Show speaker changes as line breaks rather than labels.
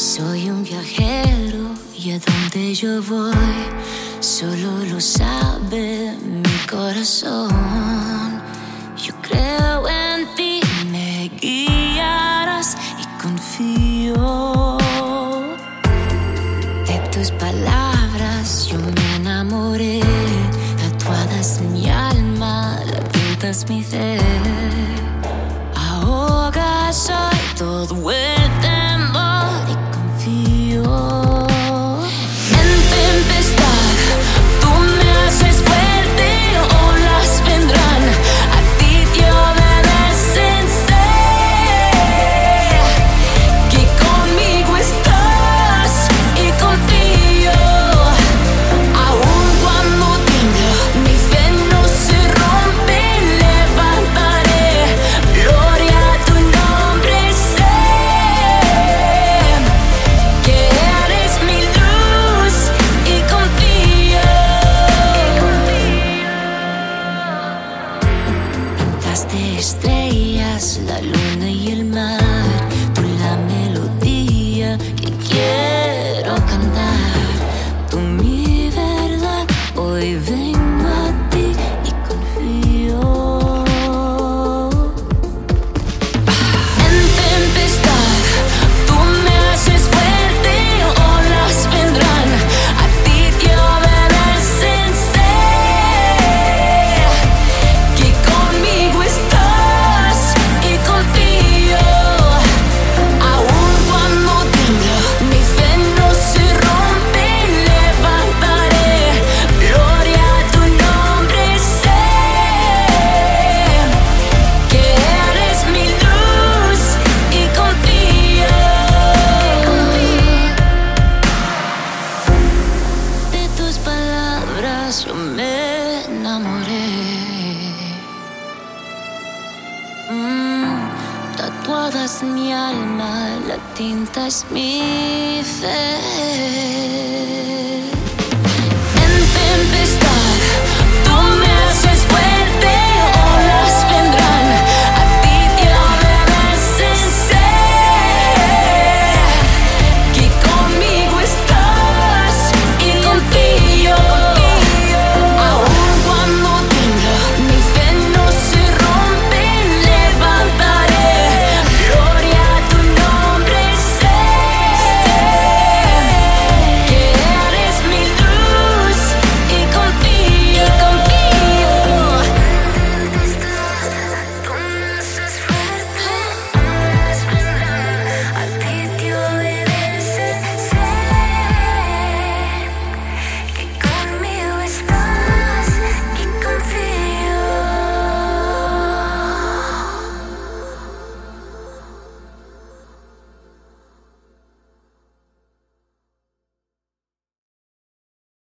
Soy un viajero y a donde yo voy solo lo sabe mi corazón. Yo creo en ti, me guiarás y confío. De tus palabras yo me enamoré, tatuadas en mi alma, la pintas mi fe. Ahoga soy todo Pintaste estrellas, la luna y el mar, tú la melodía que quiero cantar. Tú mi verdad, hoy vengo palabras yo me enamoré. Mm, tatuadas en mi alma, la tinta es mi fe.